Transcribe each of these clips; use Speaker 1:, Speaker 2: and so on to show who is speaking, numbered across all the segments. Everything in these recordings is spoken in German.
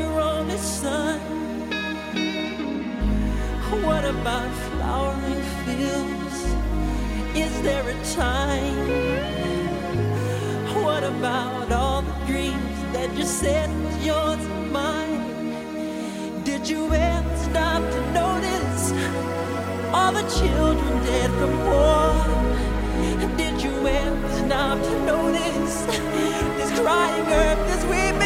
Speaker 1: Your only son? What about flowering fields? Is there a time? What about all the dreams that you said was yours and mine? Did you ever stop to notice all the children dead from war? Did you ever stop to notice this crying earth, this weeping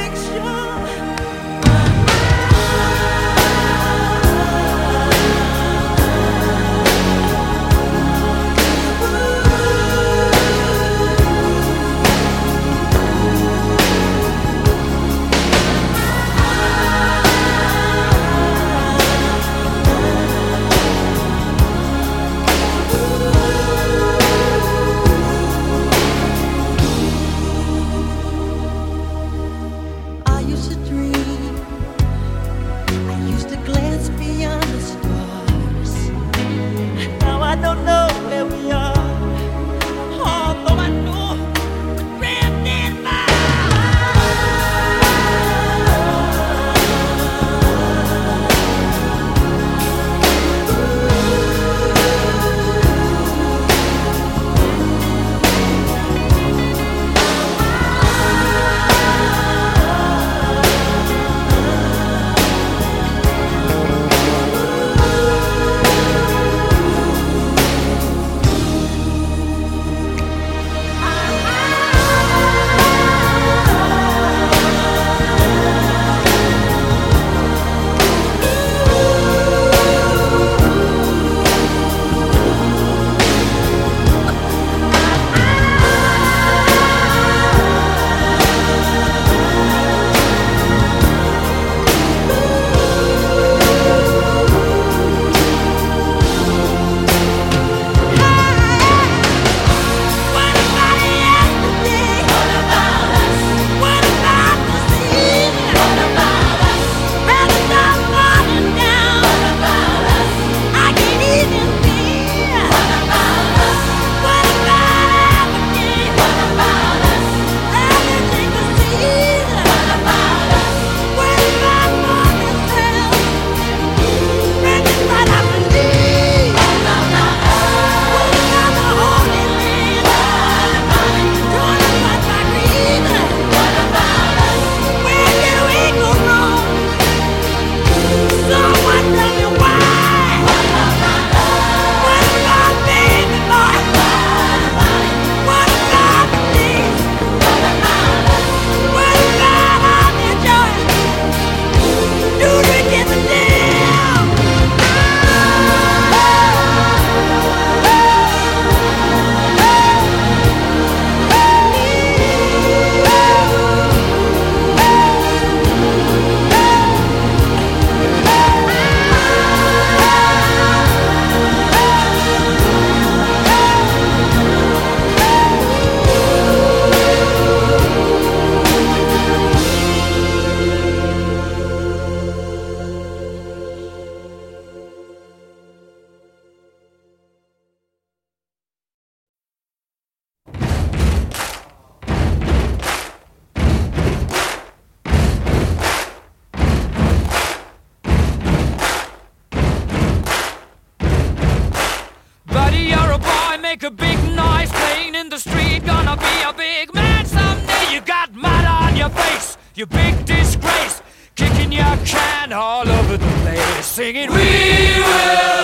Speaker 1: make a big noise playing in the street.
Speaker 2: Gonna be a big man someday. You got mud on your face, you big disgrace. Kicking your can all over the place, singing, We will.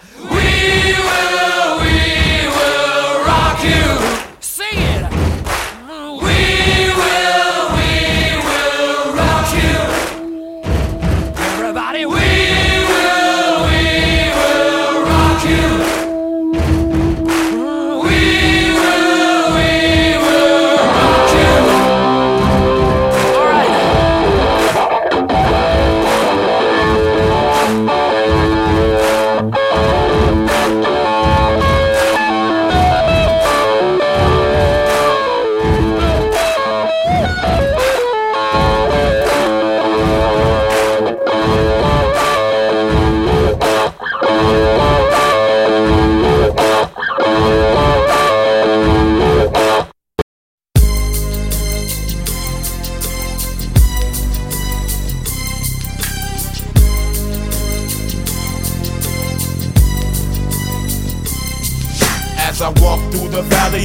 Speaker 2: We will, we will rock you.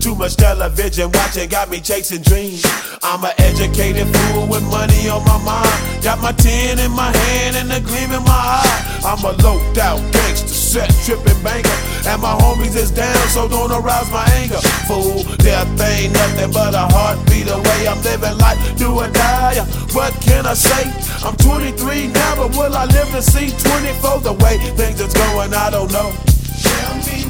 Speaker 3: Too much television watching got me chasing dreams. I'm an educated fool with money on my mind. Got my tin in my hand and a gleam in my eye. I'm a low out gangster, set tripping banker. And my homies is down, so don't arouse my anger. Fool, death ain't nothing but a heartbeat away. I'm living life, do or die. What can I say? I'm 23 now, but will I live to see 24? The way things is going, I don't know.
Speaker 4: Tell me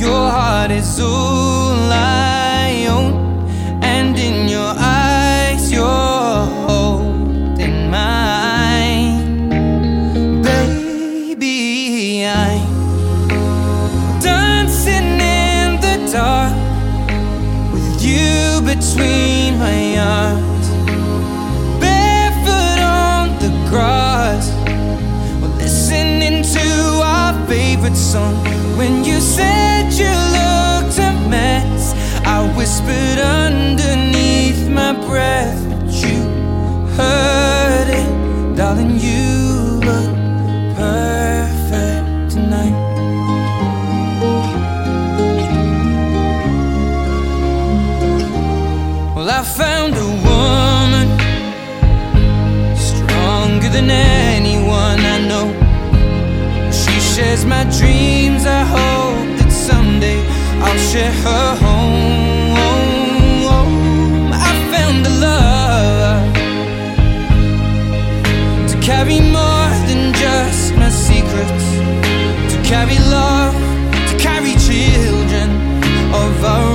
Speaker 5: Your
Speaker 6: heart is all I own, and in your eyes, you're holding mine, baby. I'm dancing in the dark with you between my arms, barefoot on the grass, listening to our favorite song when you say you looked a mess. I whispered underneath my breath, but you heard it, darling. You look perfect tonight. Well, I found a woman stronger than anyone I know. She shares my dreams. I hope.
Speaker 1: I'll share her home. I found a love to carry more than just my secrets, to carry love, to carry children of our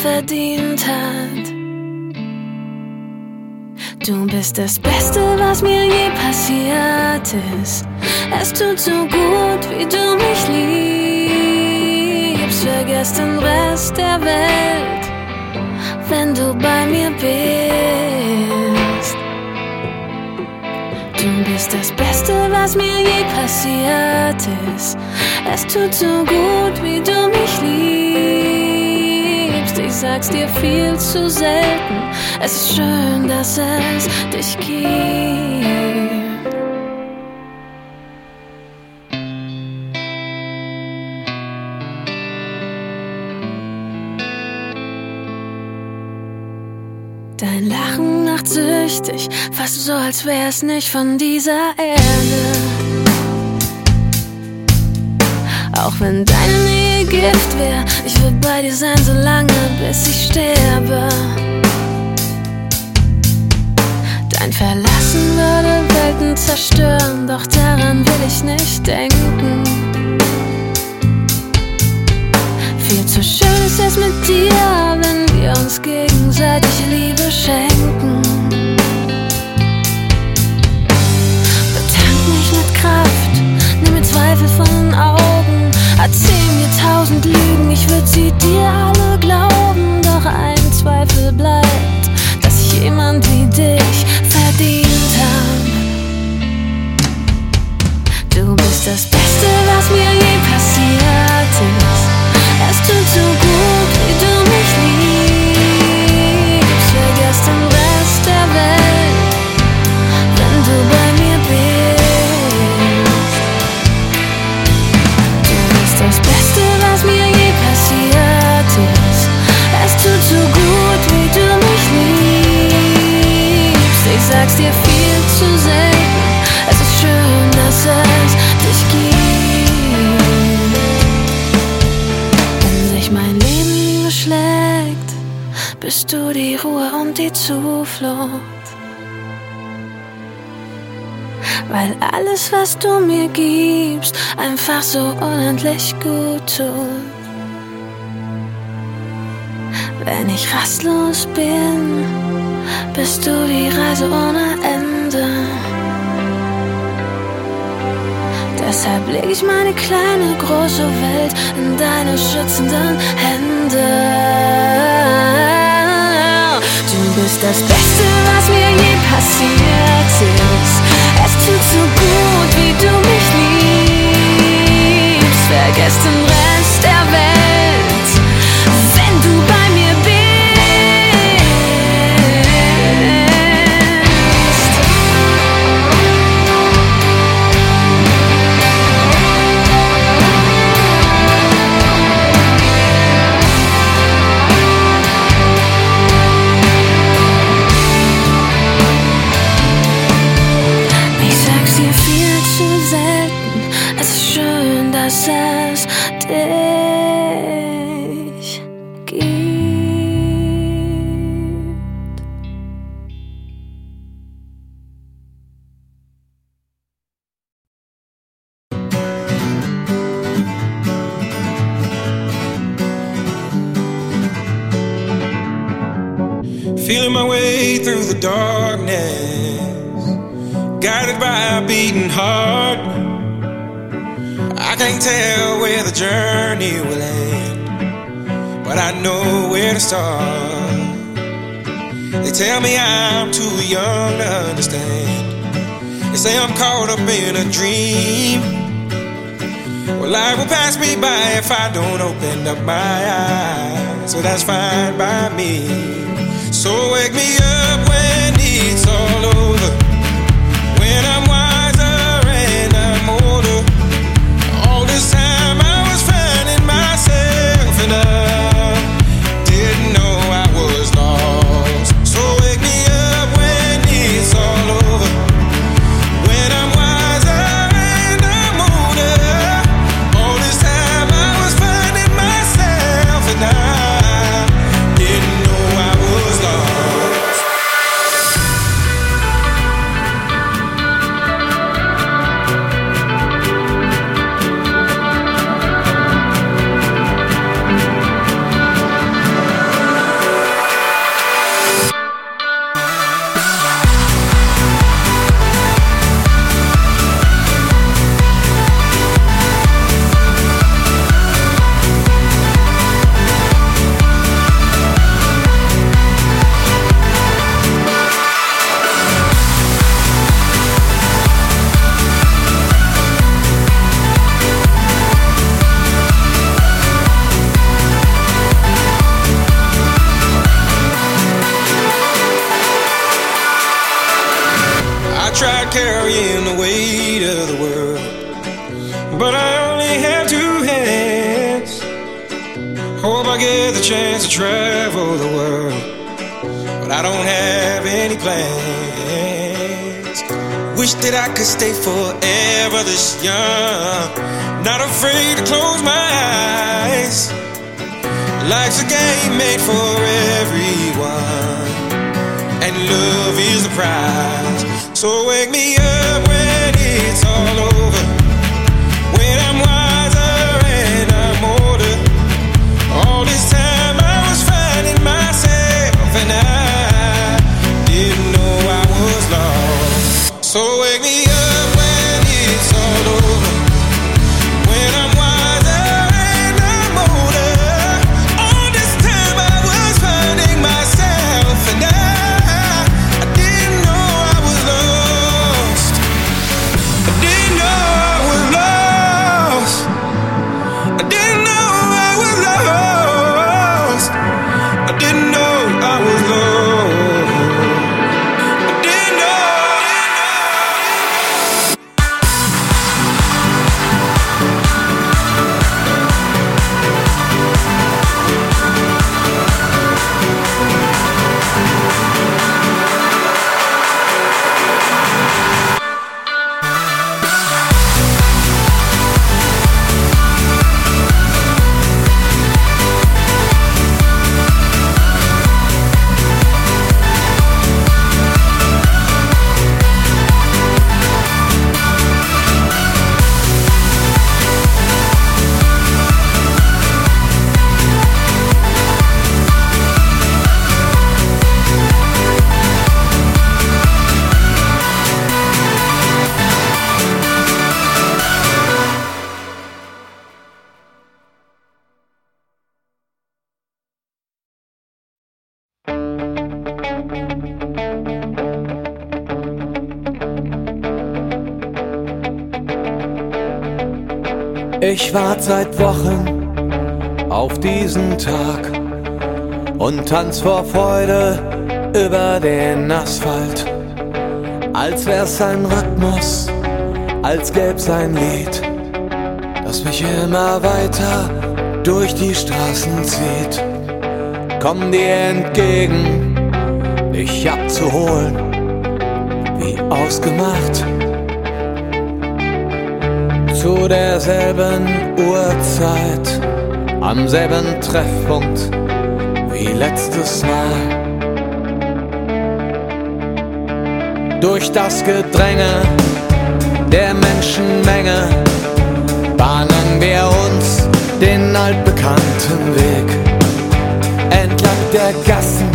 Speaker 7: verdient hat. Du bist das Beste, was mir je passiert ist. Es tut so gut, wie du mich liebst. Vergiss den Rest der Welt, wenn du bei mir bist. Du bist das Beste, was mir je passiert ist. Es tut so gut, wie du mich liebst. Ich sag's dir viel zu selten. Es ist schön, dass es dich gibt. Dein Lachen macht süchtig, fast so, als wär's nicht von dieser Erde. Auch wenn deine Nähe Gift wär, ich will bei dir sein, so lange, bis ich sterbe. Dein Verlassen würde Welten zerstören, doch daran will ich nicht denken. Viel zu schön ist es mit dir, wenn wir uns gegenseitig Liebe schenken. Betank mich mit Kraft, nimm mir Zweifel von den Augen. Tausend Lügen, ich würd sie dir alle glauben. Doch ein Zweifel bleibt, dass ich jemand wie dich verdient hab. Du bist das Beste, was mir je passiert ist. Es tut so gut, wie du bist du die Ruhe und die Zuflucht. Weil alles, was du mir gibst, einfach so unendlich gut tut. Wenn ich rastlos bin, bist du die Reise ohne Ende. Deshalb leg ich meine kleine große Welt in deine schützenden Hände. Bist das Beste, was mir je passiert ist. Es tut so gut, wie du mich liebst. Vergiss den Rest der Welt,
Speaker 8: Ich warte seit Wochen auf diesen Tag und tanz vor Freude über den Asphalt. Als wär's ein Rhythmus, als gäb's ein Lied, das mich immer weiter durch die Straßen zieht. Komm dir entgegen, dich abzuholen, wie ausgemacht zu derselben Uhrzeit, am selben Treffpunkt wie letztes Mal. Durch das Gedränge der Menschenmenge bahnen wir uns den altbekannten Weg entlang der Gassen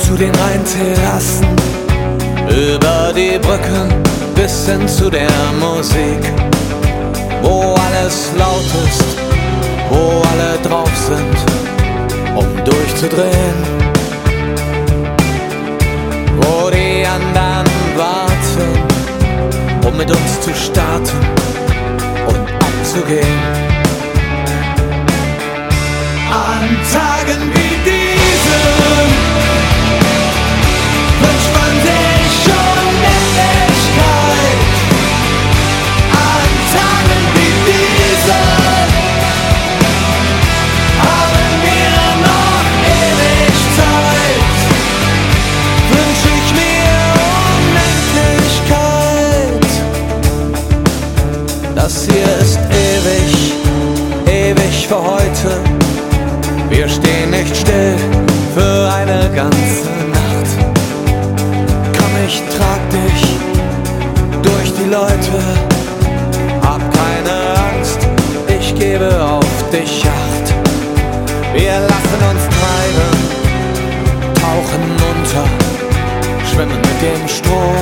Speaker 8: zu den Rheinterrassen, über die Brücken bis hin zu der Musik
Speaker 9: es laut ist, wo alle drauf sind, um durchzudrehen. Wo die anderen warten, um mit uns zu starten und abzugehen. An Tagen wie diesen. für heute. Wir stehen nicht still für eine ganze Nacht. Komm, ich trag dich durch die Leute. Hab keine Angst, ich gebe auf dich Acht. Wir lassen uns treiben, tauchen unter, schwimmen mit dem Strom,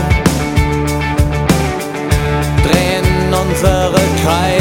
Speaker 9: drehen unsere Kreise.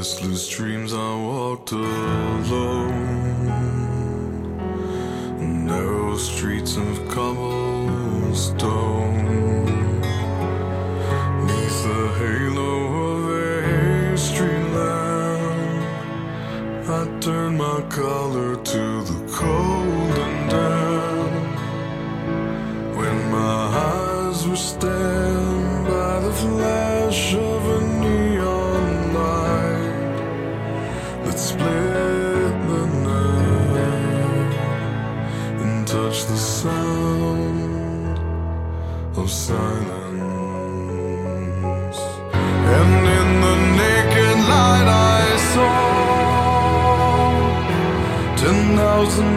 Speaker 10: restless dreams I walked alone. Narrow streets of cobblestone. Neath the halo of a street lamp, I turned my collar to the cold. Thousand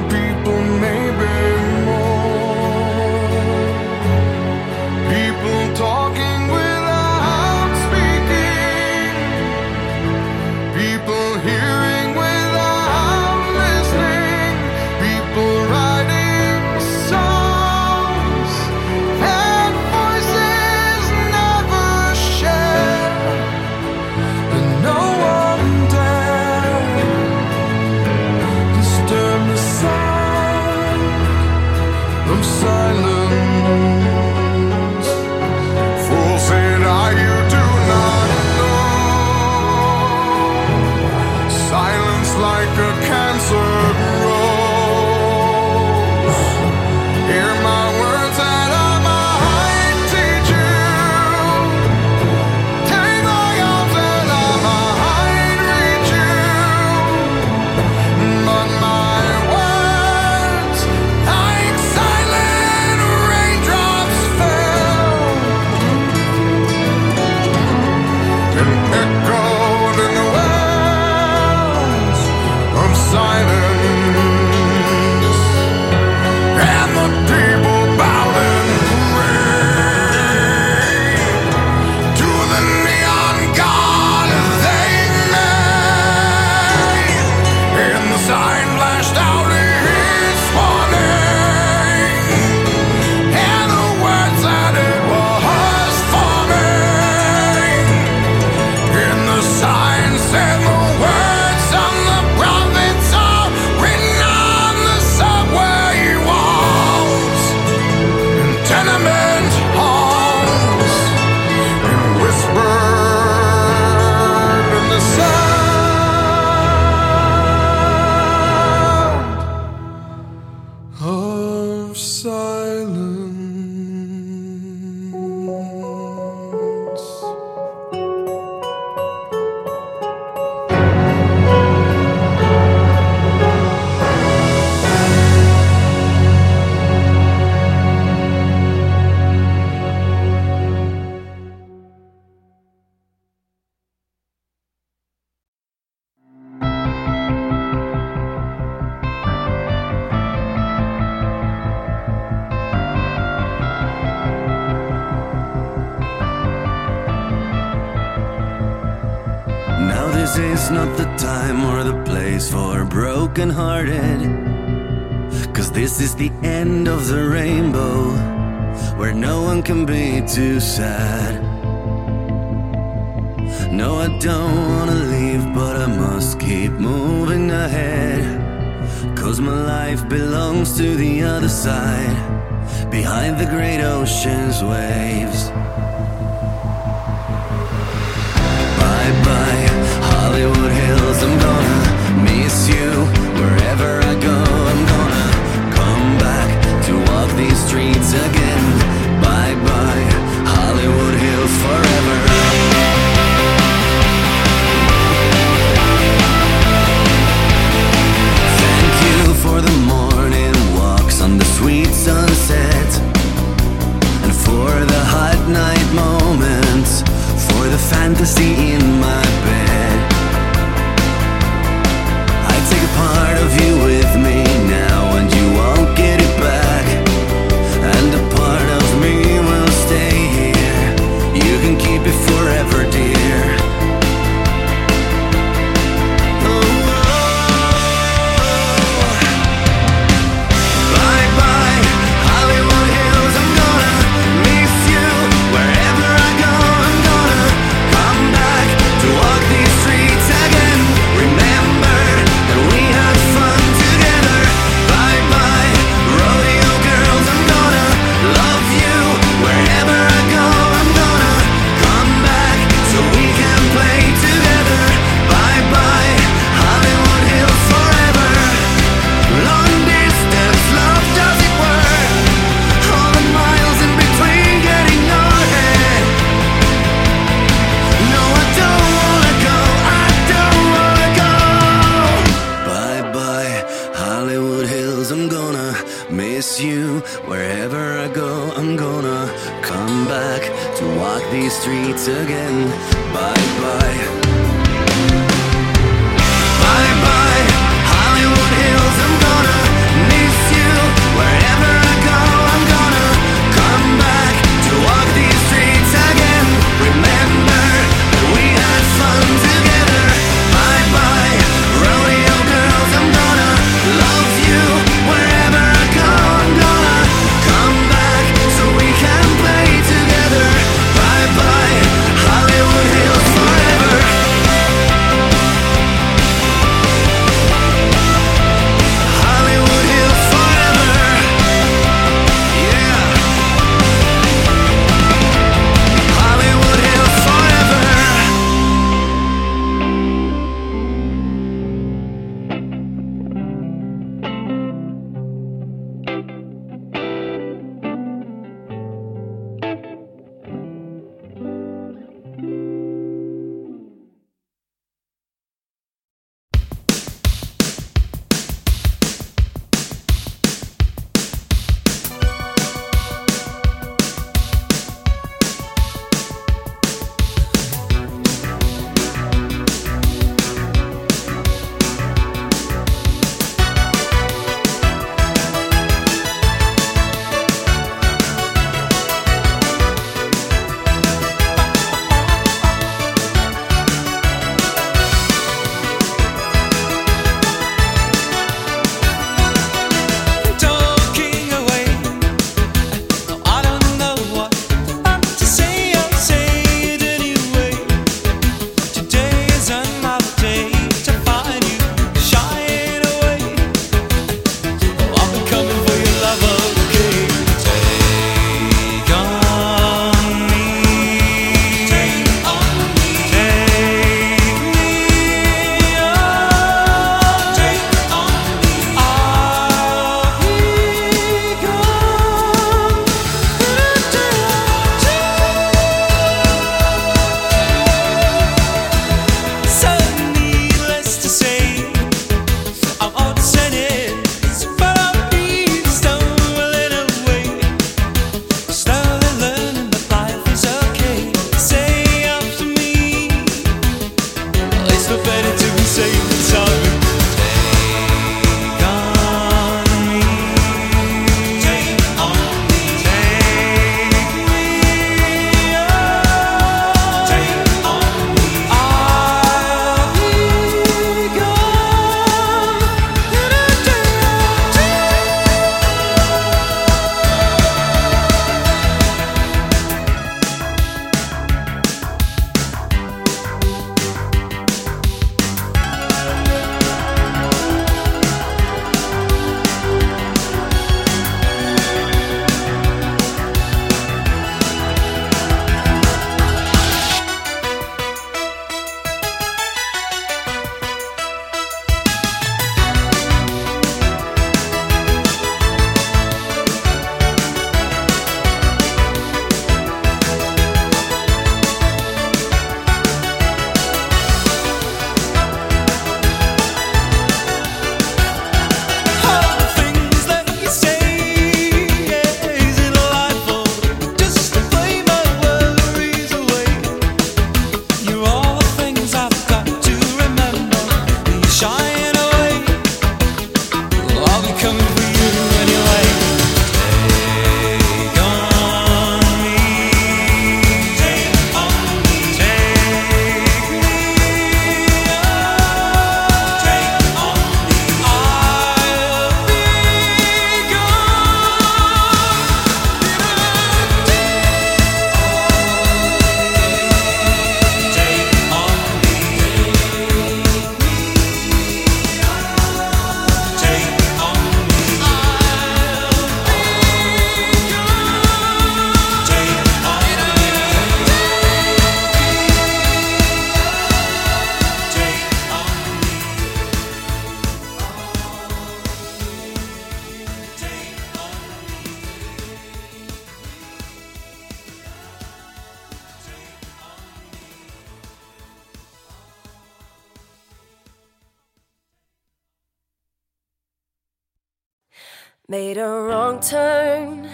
Speaker 10: Made
Speaker 11: a
Speaker 1: wrong turn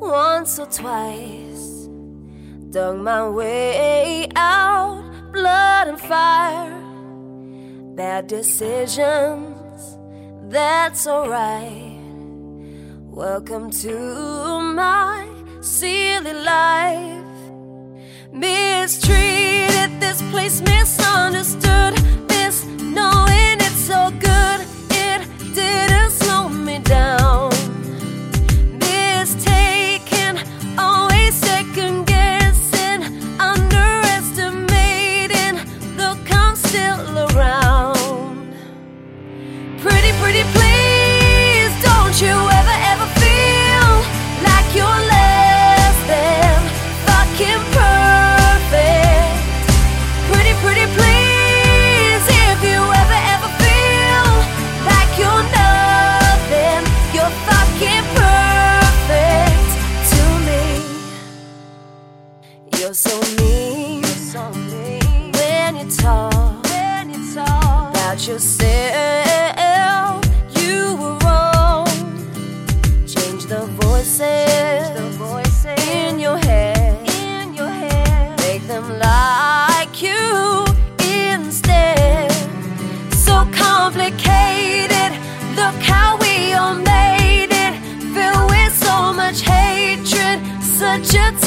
Speaker 1: once or twice. Dug my way out, blood and fire. Bad decisions, that's alright. Welcome to my silly life. Mistreated, this place misunderstood. Miss knowing it's so good, it didn't me down. Mistaken, always second guessing, underestimating. Look, I'm still around. Pretty, pretty, please, don't you ever, ever feel like you're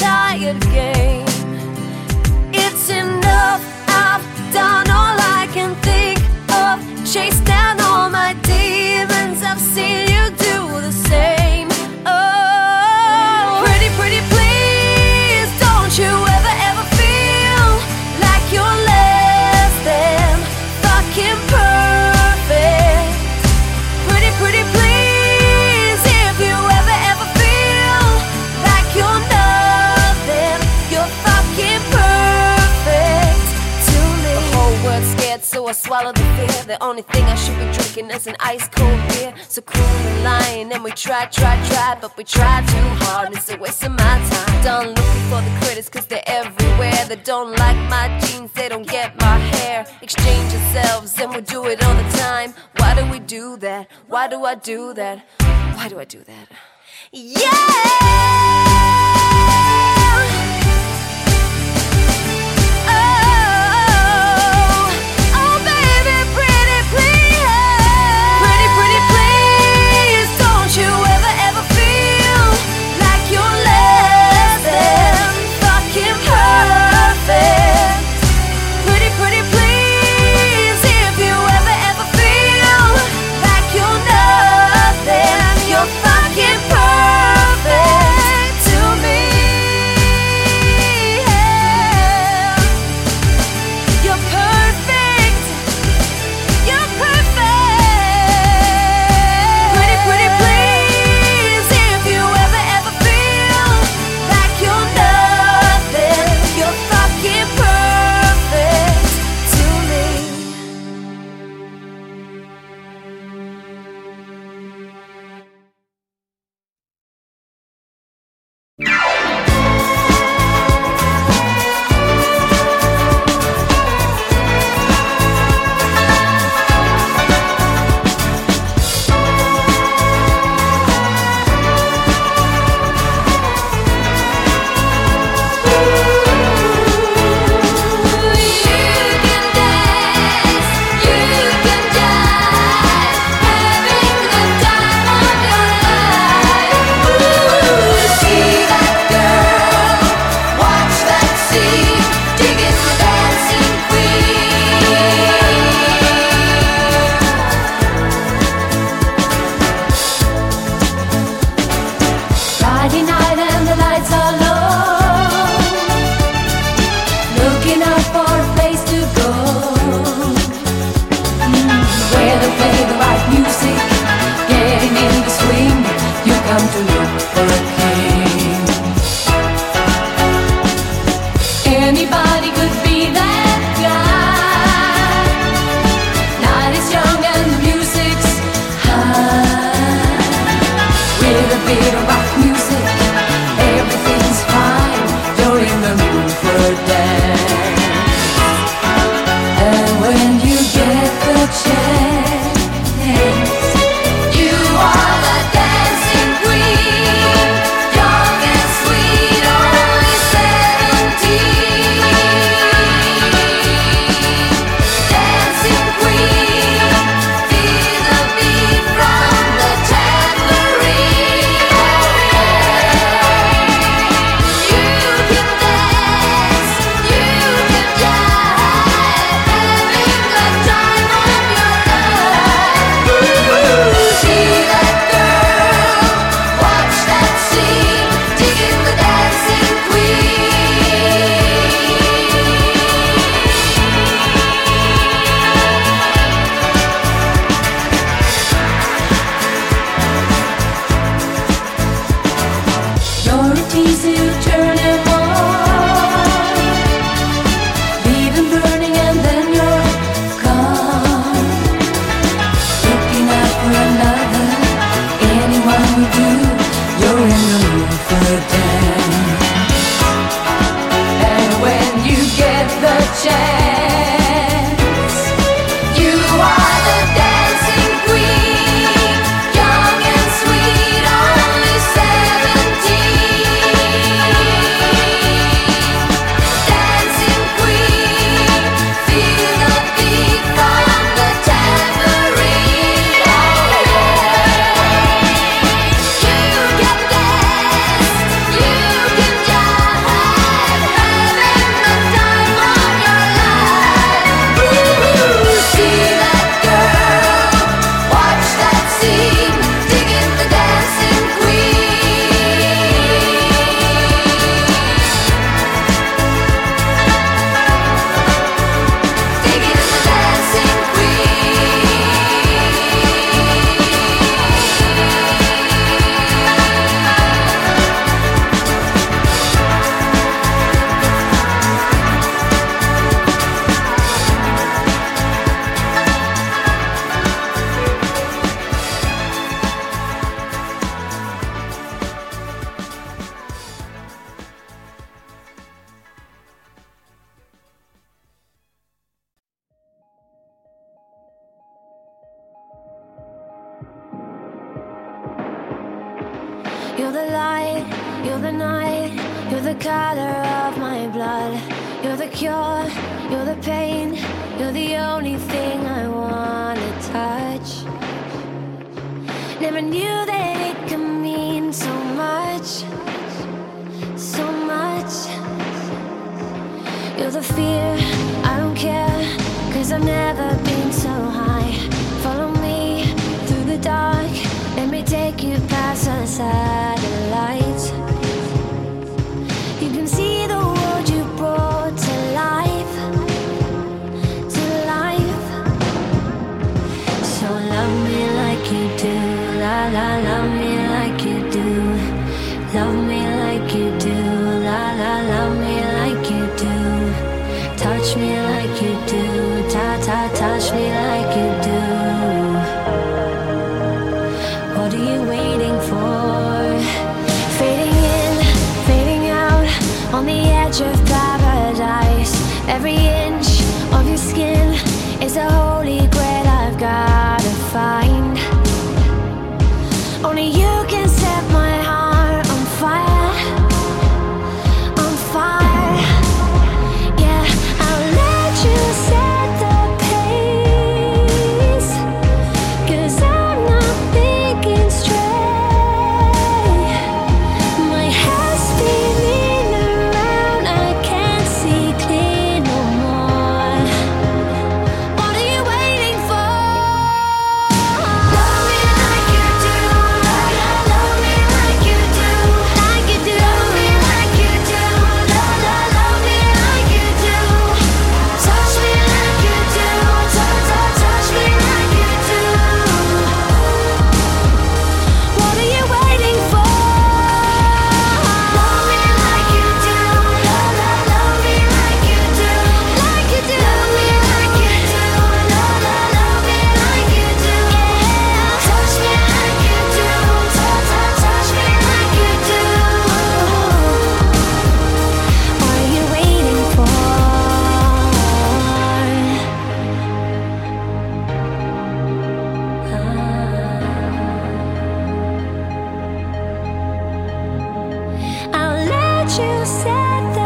Speaker 1: tired game. It's enough. I've done all I can think of. Chased down all my demons. I've seen you do the same. The only thing I should be drinking is an ice cold beer. So cool and lying, and we try, try, try, but we try too hard. It's a waste of my time. Done looking for the critics, cause they're everywhere. They don't like my jeans, they don't get my hair. Exchange yourselves, and we do it all the time. Why do we do that? Why do I do that? Why do I do that? Yeah! you
Speaker 12: said
Speaker 1: that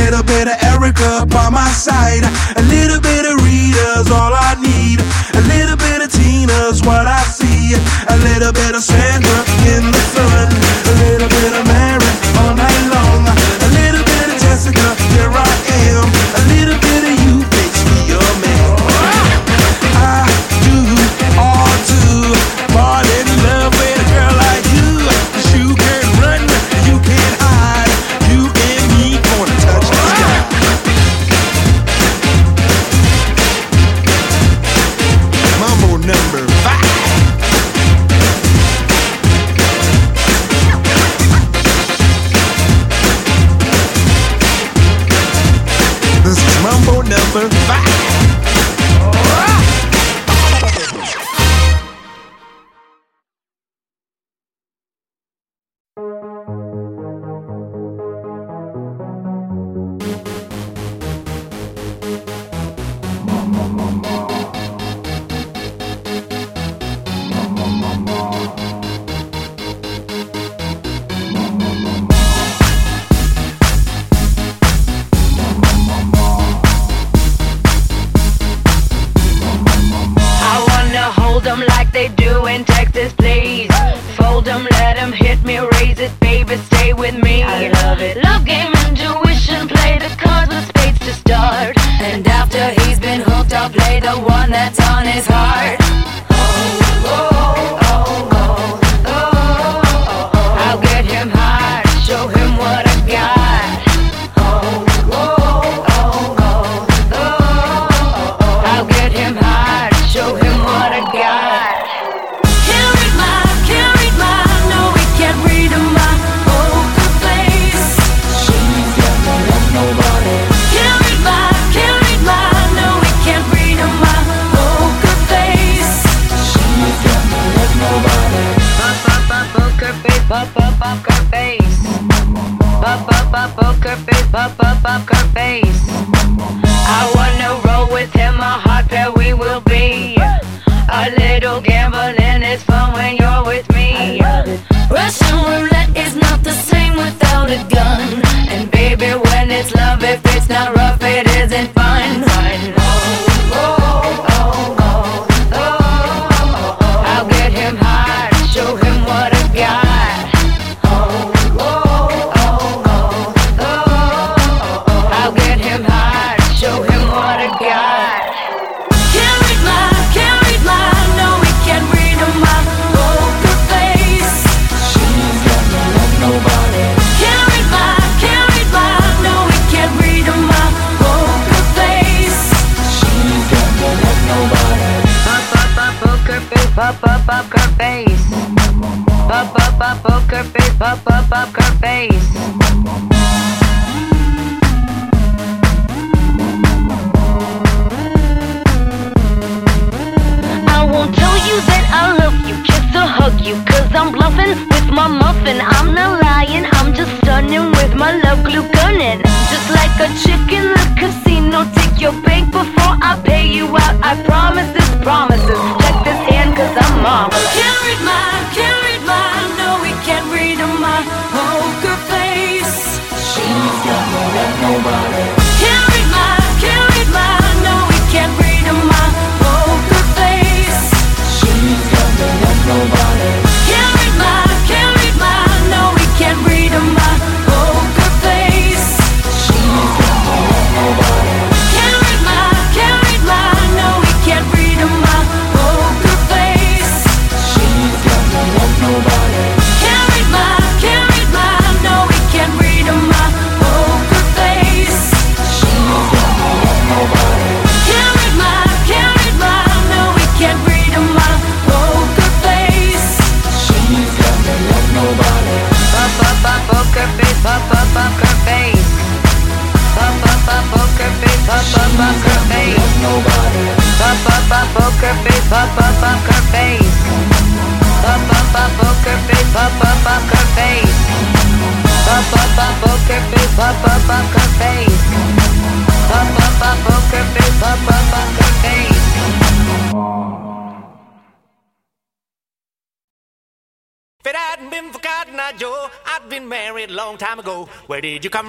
Speaker 13: little bit of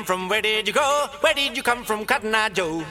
Speaker 14: from? Where did you go? Where did you come from, Cotton Eye Joe?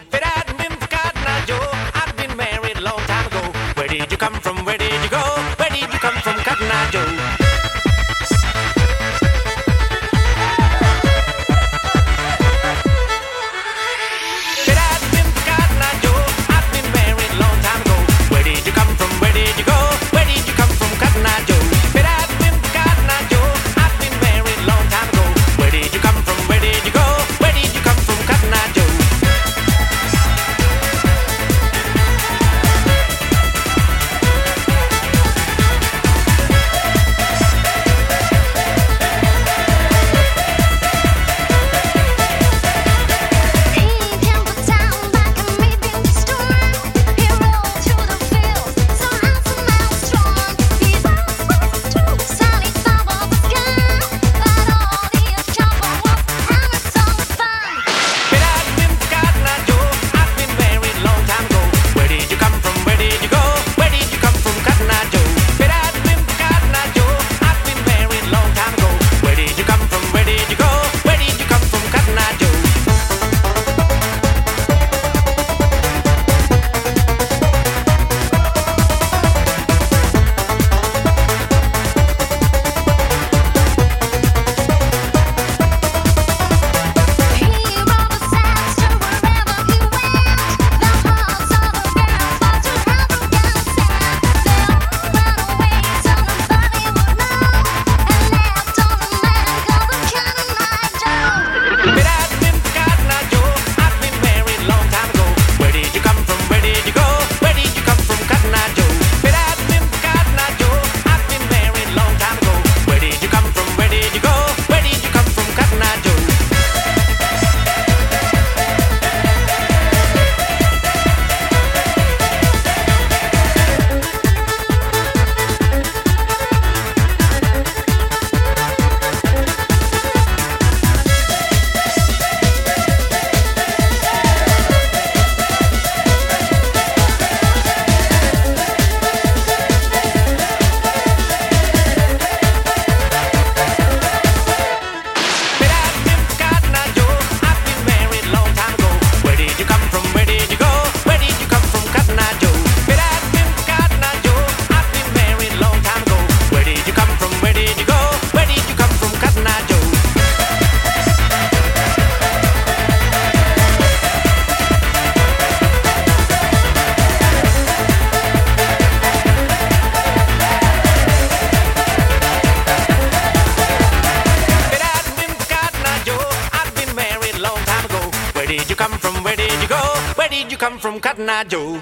Speaker 14: Come from, Cotton Eye Joe?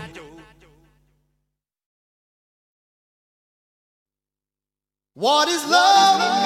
Speaker 1: What is love?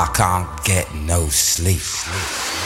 Speaker 1: I can't
Speaker 15: get no sleep.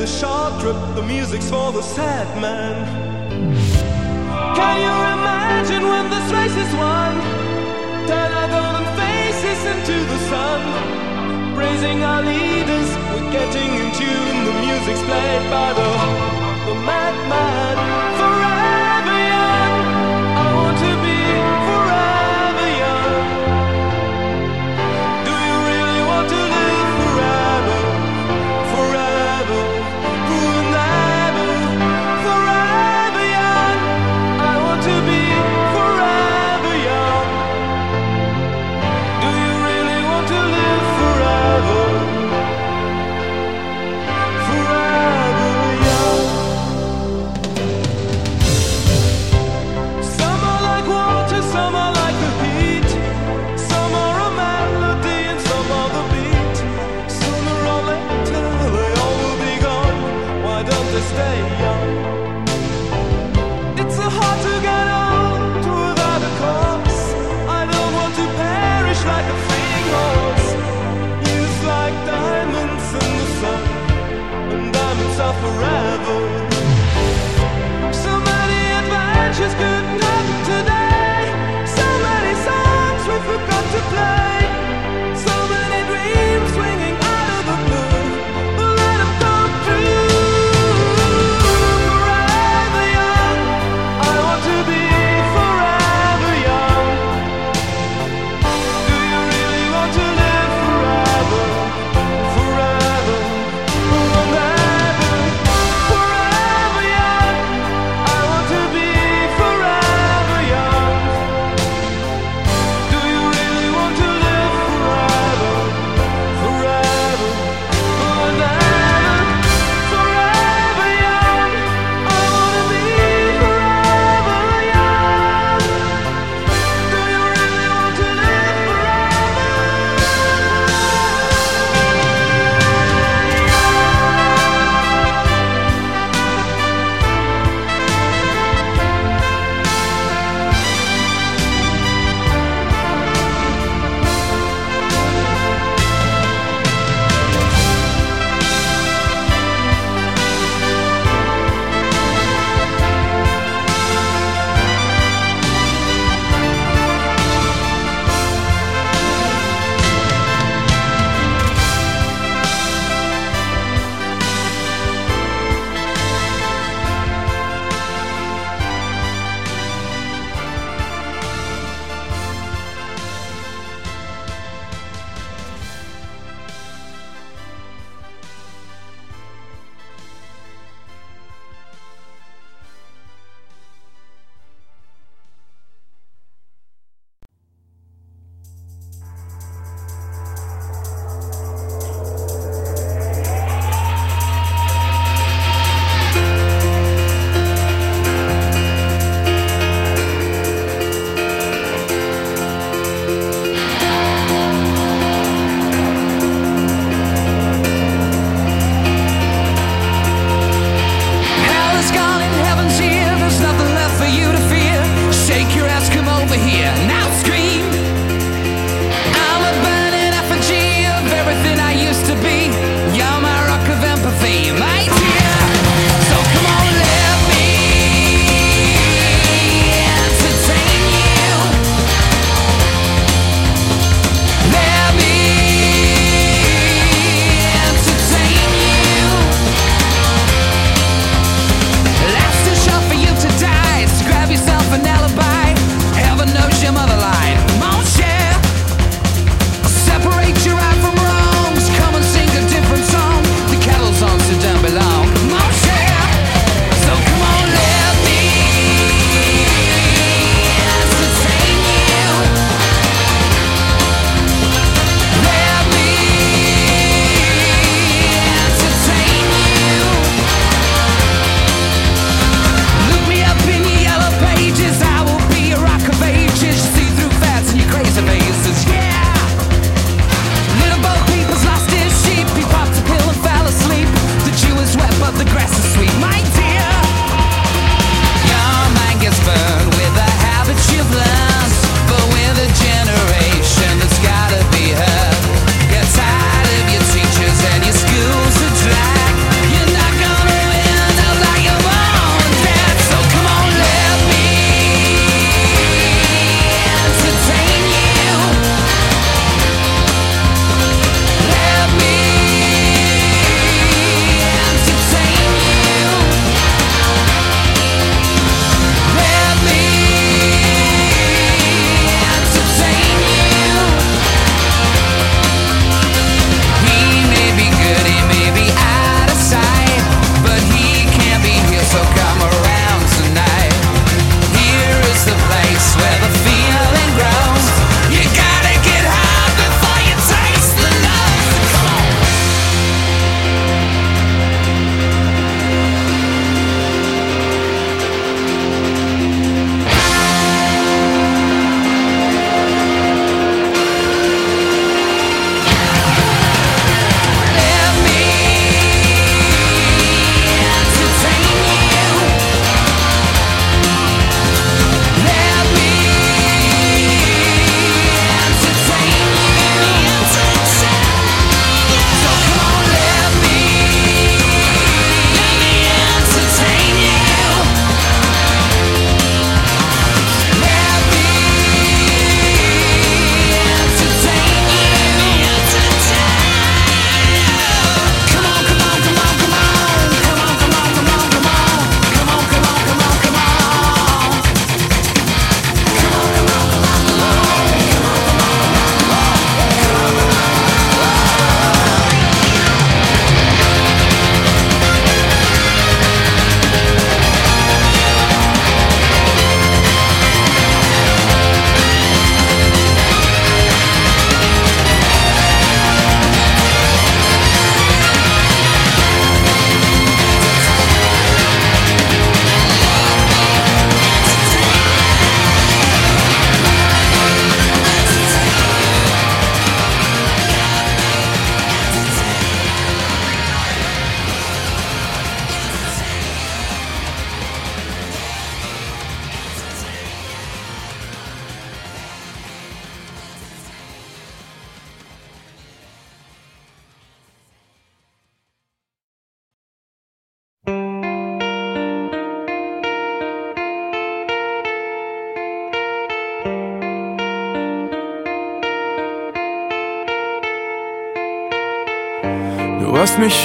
Speaker 10: a short trip, the music's for the sad man. Can you imagine when this race is won? Turn our golden faces into the sun. Praising our leaders, we're getting in tune. The music's played by the, the madman.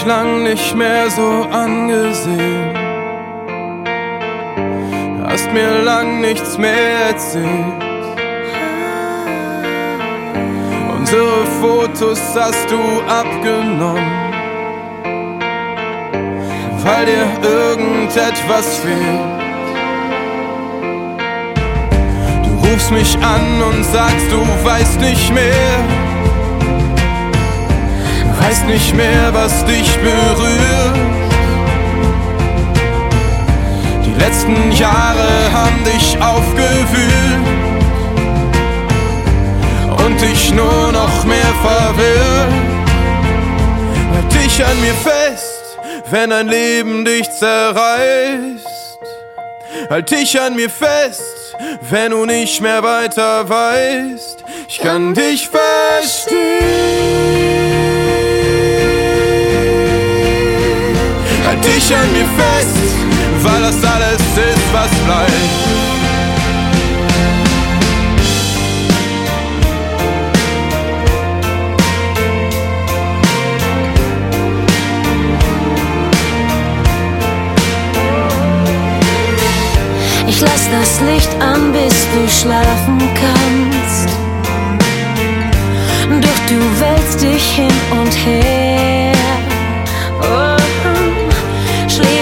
Speaker 10: Lang nicht mehr so angesehen. Hast mir lang nichts mehr erzählt. Unsere Fotos hast du abgenommen, weil dir irgendetwas fehlt. Du rufst mich an und sagst, du weißt nicht mehr, weißt nicht mehr, was dich berührt. Die letzten Jahre haben dich aufgewühlt und dich nur noch mehr verwirrt. Halt dich an mir fest, wenn ein Leben dich zerreißt. Halt dich an mir fest, wenn du nicht mehr weiter weißt. Ich kann dich verstehen. Dich an mir fest, weil das alles ist, was bleibt.
Speaker 7: Ich lass das Licht an, bis du schlafen kannst. Doch du wälzt dich hin und her. Oh,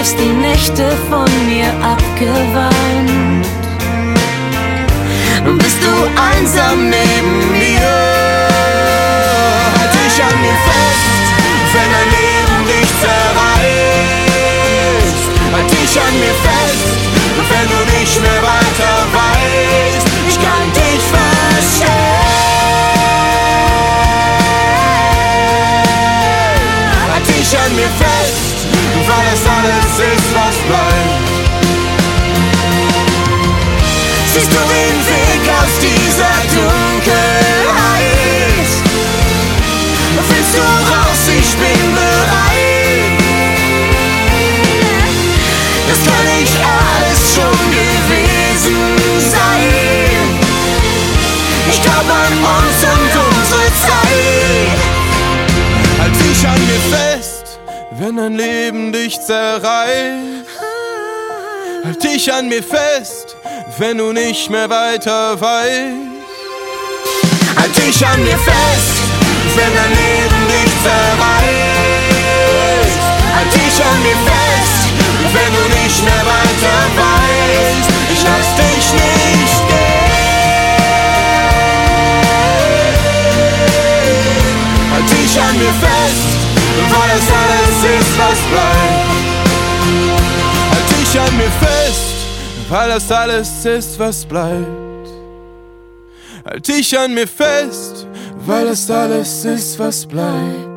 Speaker 7: schläfst die Nächte von mir abgewandt. Bist du einsam neben mir?
Speaker 10: Halt dich an mir fest, wenn dein Leben dich zerreißt. Halt dich an mir fest, wenn du nicht mehr weiter weißt. Alles ist, was bleibt. Siehst du den Weg aus dieser Dunkelheit? Willst du raus? Ich bin dein Leben dich zerreißt. Halt dich an mir fest, wenn du nicht mehr weiter weißt. Halt dich an mir fest, wenn dein Leben dich zerreißt. Halt dich an mir fest, wenn du nicht mehr weiter weißt. Ich lass dich nicht gehen. Halt dich an mir fest, weil es alles ist, was bleibt. Halt dich an mir fest, weil das alles ist, was bleibt. Halt dich an mir fest, weil das alles ist, was bleibt.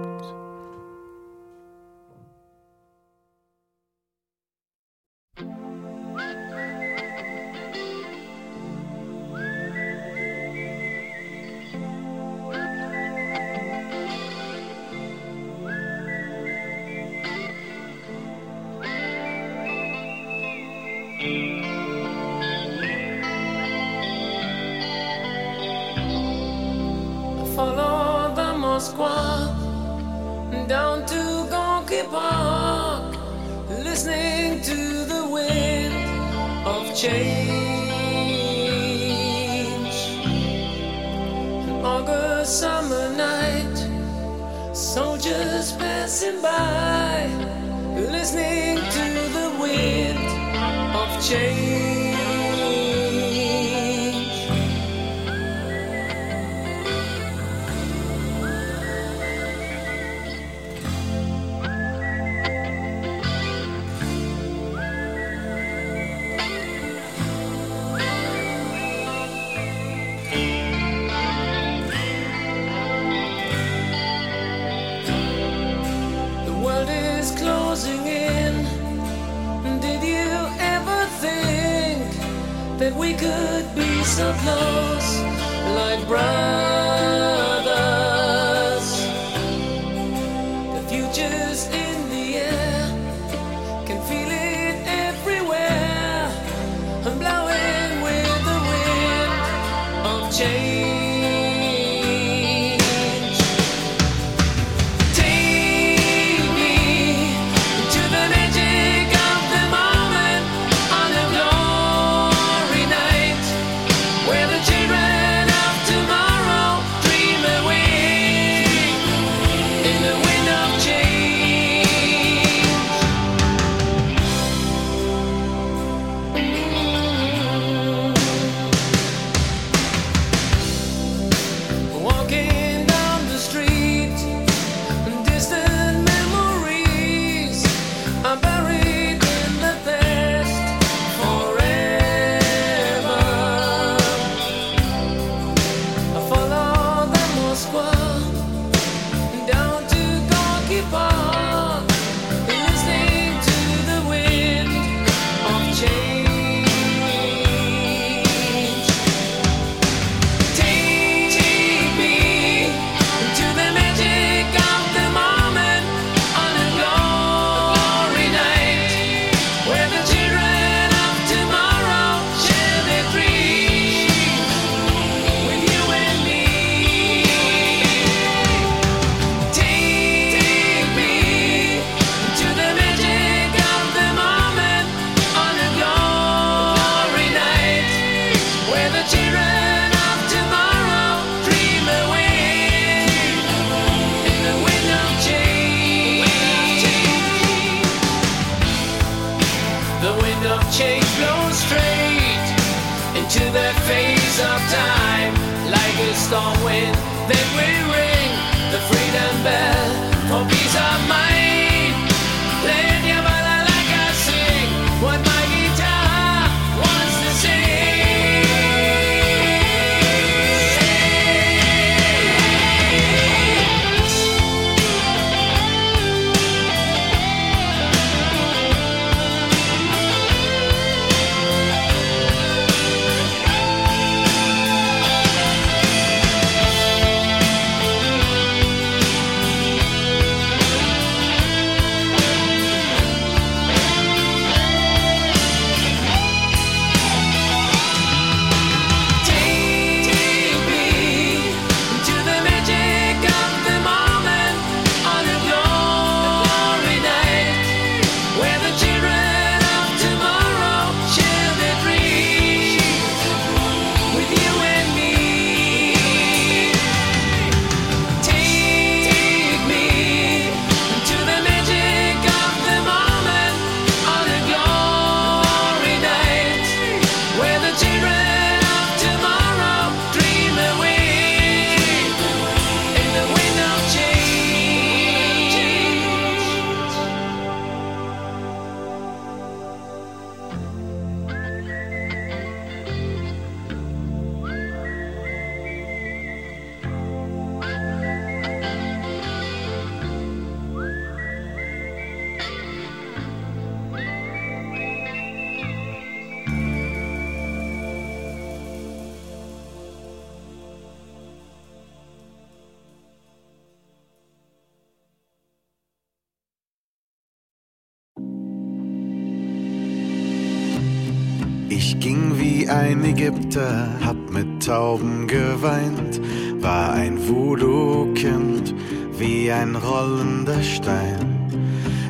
Speaker 9: Ägypter, hab mit Tauben geweint, war ein Voodoo-Kind, wie ein rollender Stein.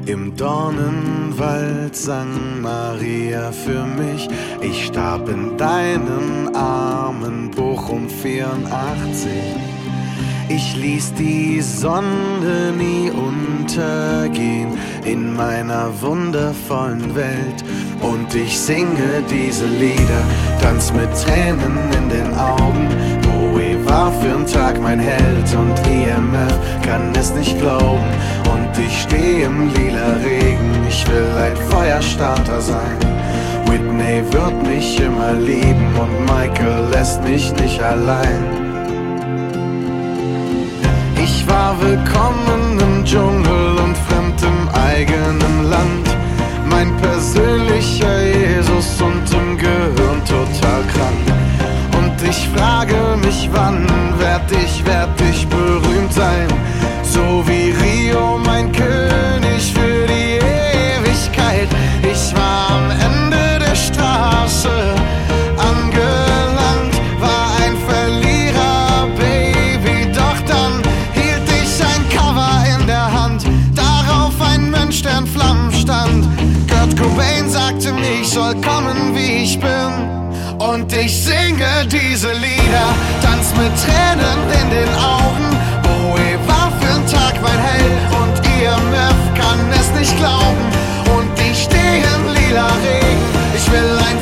Speaker 9: Im Dornenwald sang Maria für mich, ich starb in deinen Armen, Bochum 84. Ich ließ die Sonne nie untergehen in meiner wundervollen Welt. Und ich singe diese Lieder, tanz mit Tränen in den Augen. Bowie war für'n Tag mein Held und IMF kann es nicht glauben. Und ich steh im lila Regen, ich will ein Feuerstarter sein. Whitney wird mich immer lieben und Michael lässt mich nicht allein. War willkommen im Dschungel und fremd im eigenen Land. Mein persönlicher Jesus und im Gehirn total krank. Und ich frage mich, wann werd ich, werd ich berühmt sein? So wie Rio, mein König mir, ich soll kommen, wie ich bin. Und ich singe diese Lieder, tanz mit Tränen in den Augen. Bowie war für'n Tag mein Held und IMF kann es nicht glauben. Und ich stehe im lila Regen, ich will ein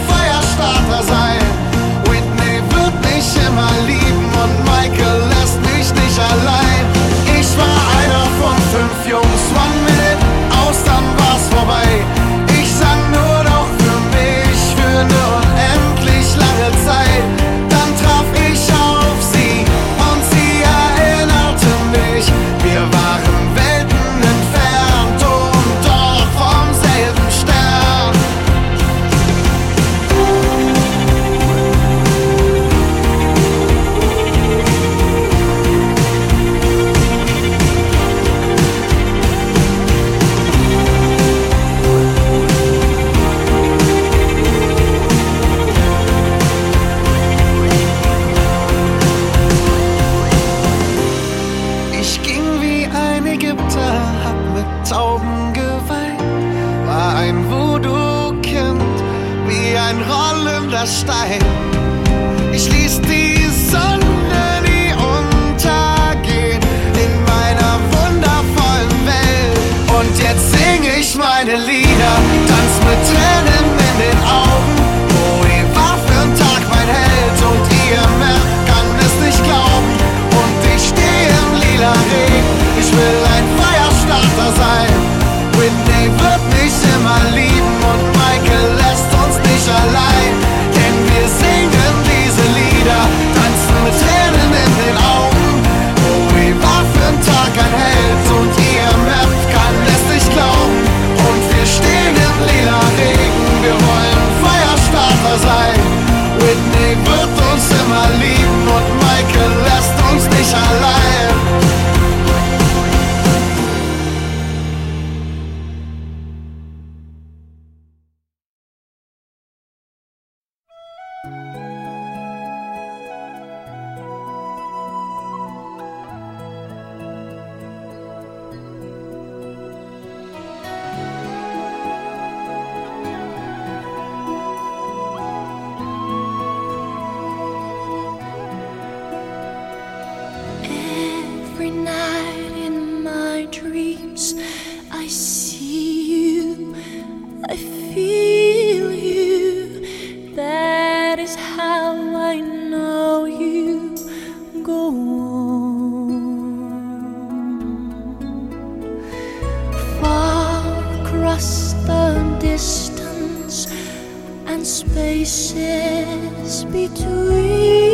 Speaker 1: Spaces between.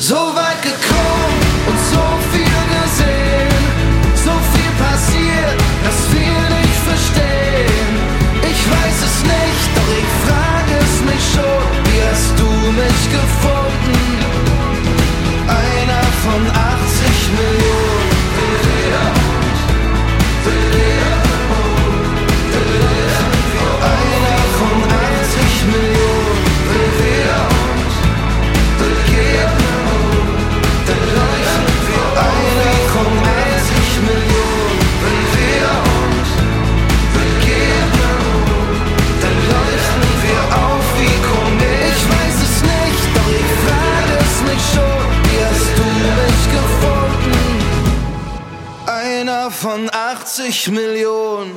Speaker 16: So weit gekommen 80 Millionen.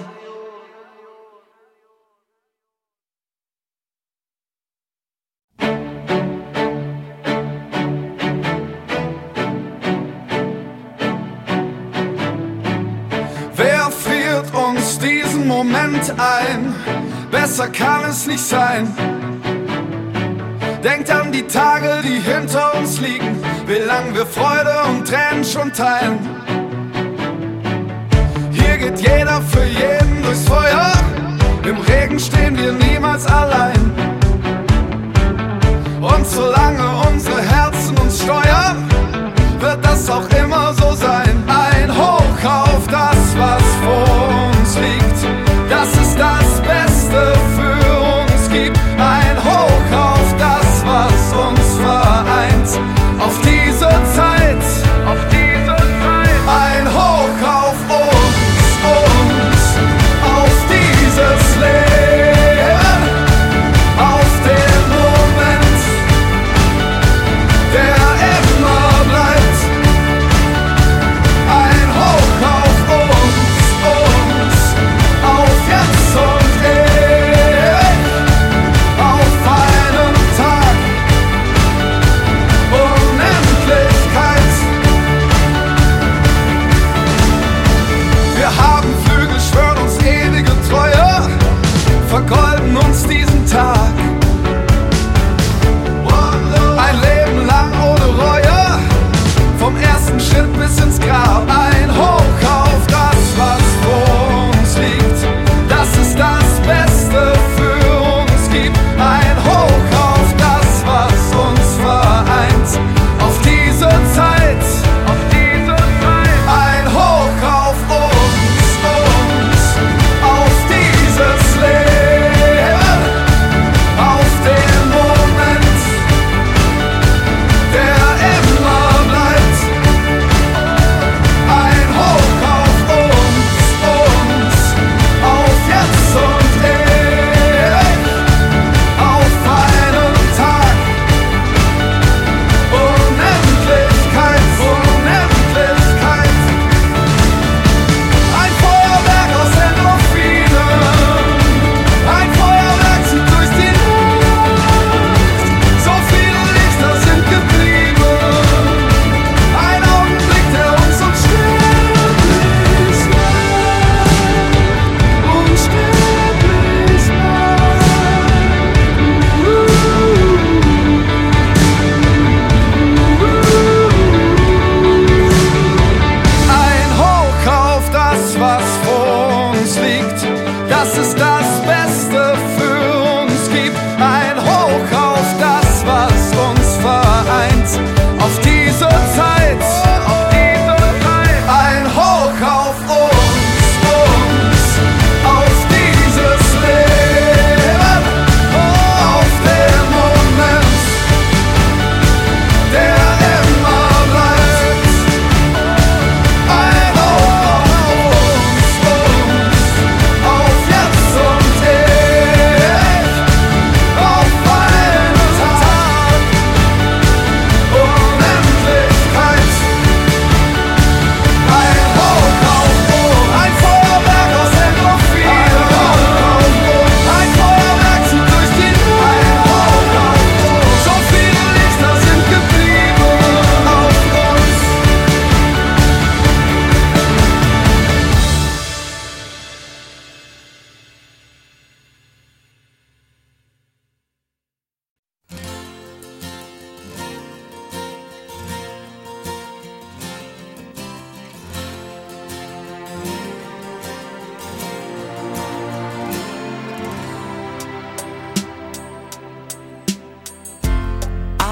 Speaker 4: Wer friert uns diesen Moment ein? Besser kann es nicht sein. Denkt an die Tage, die hinter uns liegen, wie lang wir Freude und Tränen schon teilen. Geht jeder für jeden durchs Feuer. Im Regen stehen wir niemals allein. Und solange unsere Herzen uns steuern, wird das auch immer so sein. Ein Hoch auf das, was vor uns liegt. Das ist das Beste für uns gibt.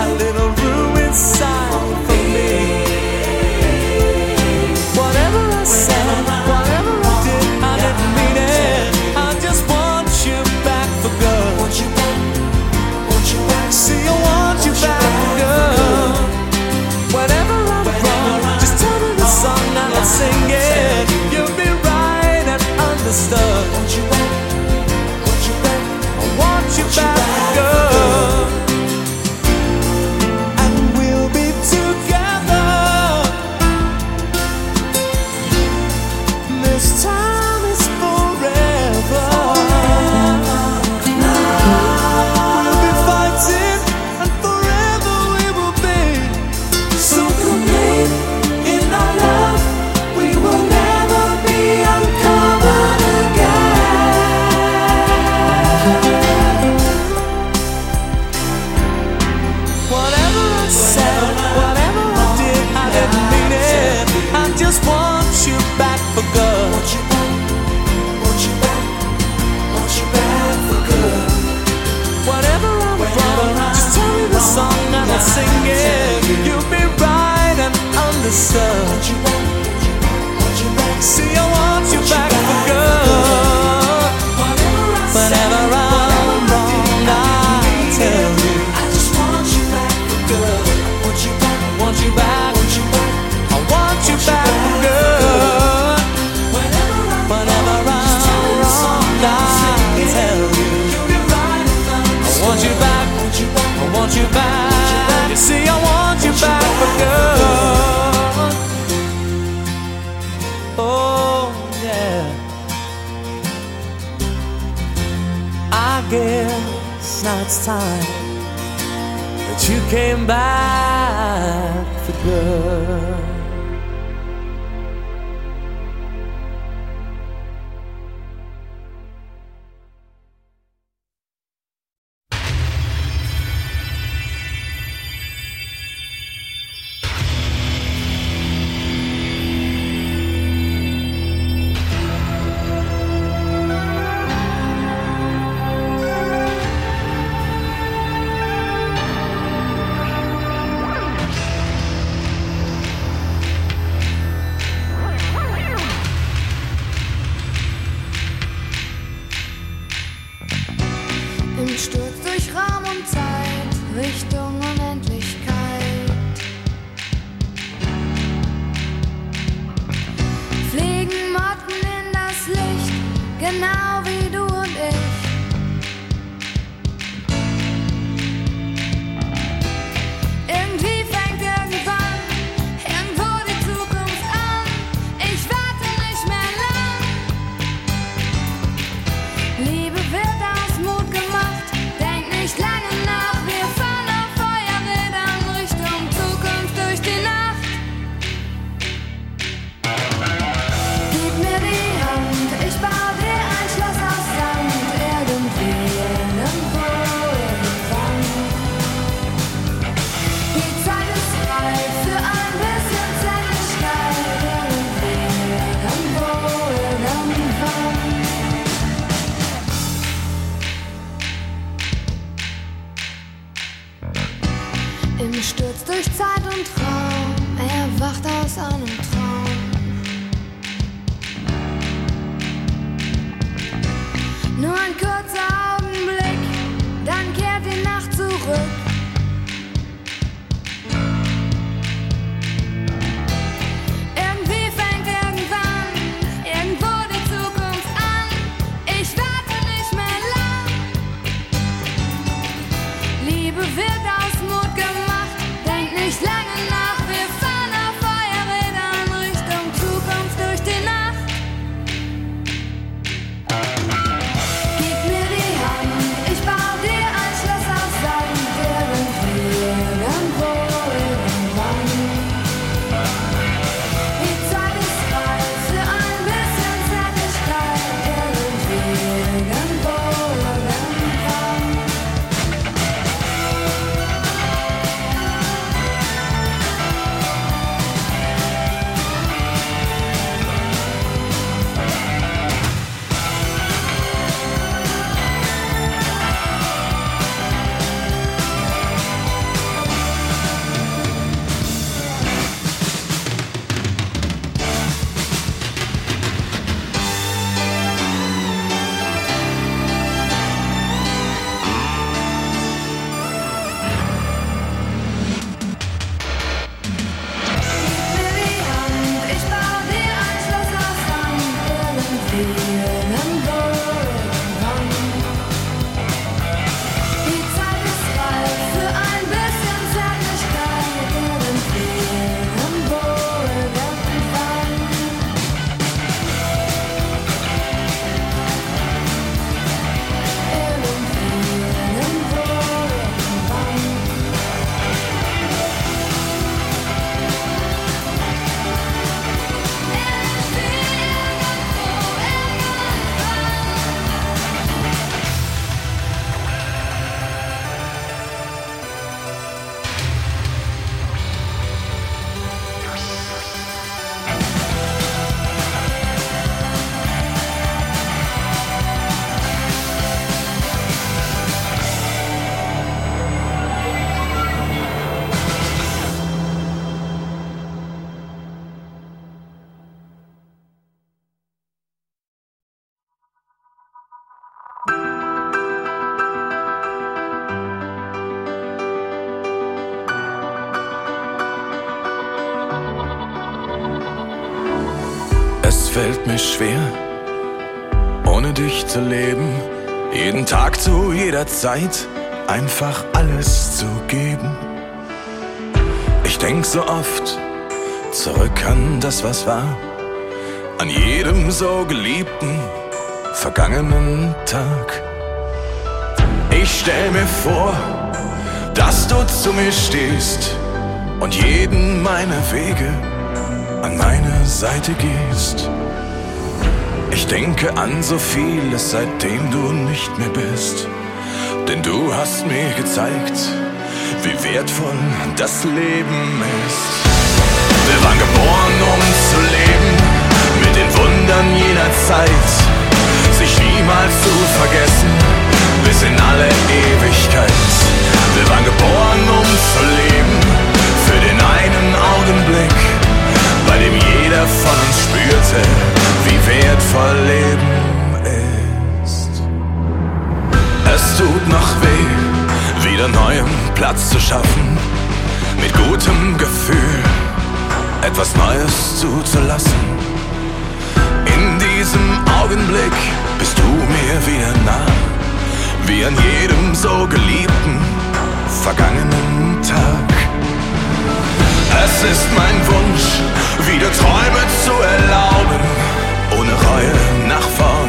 Speaker 6: a little room inside for me? the sun. See, I want you back. It's time that you came back
Speaker 9: fällt mir schwer, ohne dich zu leben, jeden Tag zu jeder Zeit einfach alles zu geben. Ich denk so oft zurück an das, was war, an jedem so geliebten, vergangenen Tag. Ich stell mir vor, dass du zu mir stehst und jeden meiner Wege an meine Seite gehst. Ich denke an so vieles, seitdem du nicht mehr bist. Denn du hast mir gezeigt, wie wertvoll das Leben ist. Wir waren geboren, um zu leben, mit den Wundern jener Zeit. Sich niemals zu vergessen, bis in alle Ewigkeit. Wir waren geboren, um zu leben, für den einen Augenblick bei dem jeder von uns spürte, wie wertvoll Leben ist. Es tut noch weh, wieder neuem Platz zu schaffen, mit gutem Gefühl etwas Neues zuzulassen. In diesem Augenblick bist du mir wieder nah, wie an jedem so geliebten, vergangenen Tag. Es ist mein Wunsch, wieder Träume zu erlauben, ohne Reue nach vorn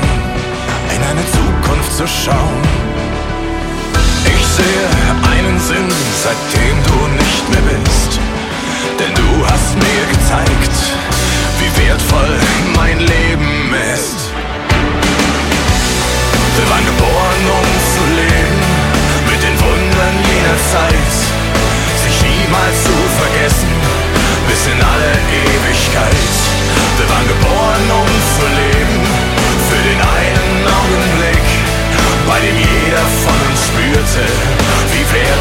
Speaker 9: in eine Zukunft zu schauen. Ich sehe einen Sinn, seitdem du nicht mehr bist, denn du hast mir gezeigt, wie wertvoll mein Leben ist. Wir waren geboren, um zu leben, mit den Wundern jener Zeit, sich niemals zu vergessen, bis in alle Ewigkeit. Wir waren geboren, um zu leben, für den einen Augenblick, bei dem jeder von uns spürte, wie wertvoll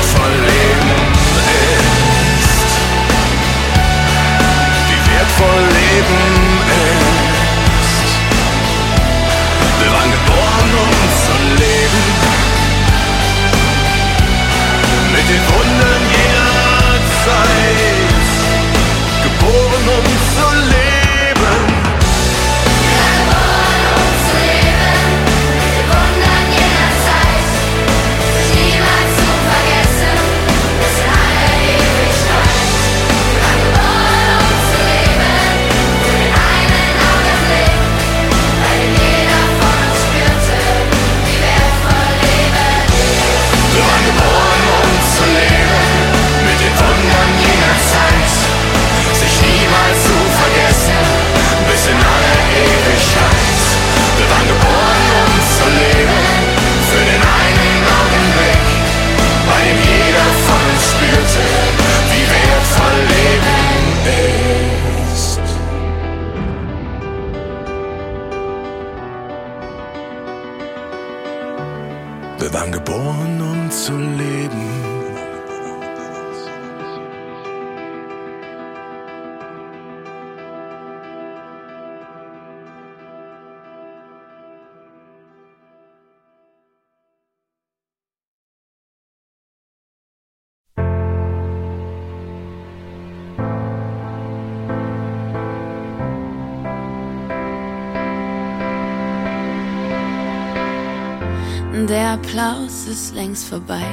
Speaker 1: längst vorbei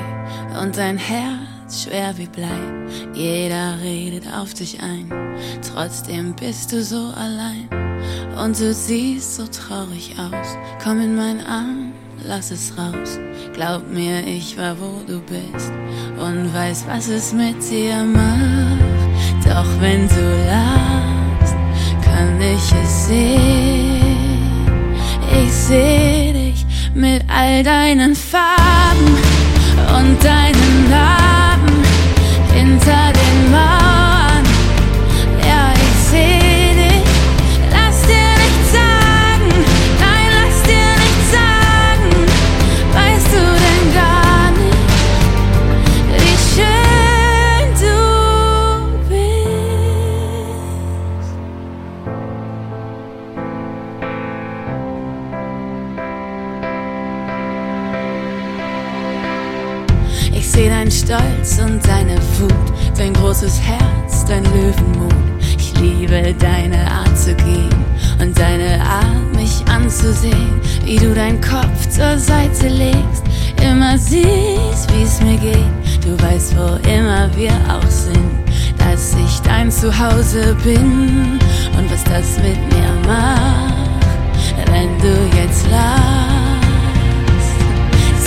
Speaker 1: und dein Herz schwer wie Blei. Jeder redet auf dich ein, trotzdem bist du so allein. Und du siehst so traurig aus. Komm in meinen Arm, lass es raus. Glaub mir, ich war wo du bist und weiß, was es mit dir macht. Doch wenn du lachst, kann ich es sehen. Ich seh dich mit all deinen Farben und deinen Narben hinter den Mauern. Stolz und deine Wut, dein großes Herz, dein Löwenmut. Ich liebe deine Art zu gehen und deine Art, mich anzusehen, wie du deinen Kopf zur Seite legst, immer siehst, wie's mir geht. Du weißt, wo immer wir auch sind, dass ich dein Zuhause bin und was das mit mir macht, wenn du jetzt lachst.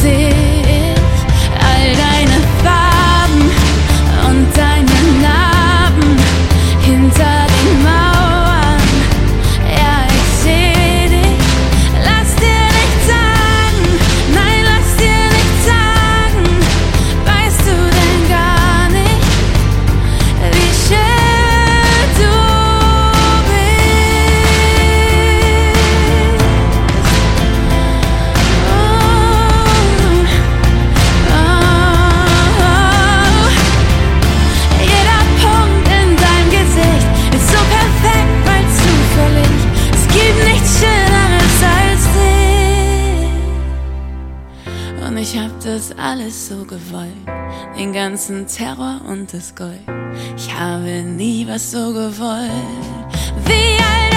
Speaker 1: Seh alles so gewollt. Den ganzen Terror und das Gold. Ich habe nie was so gewollt wie all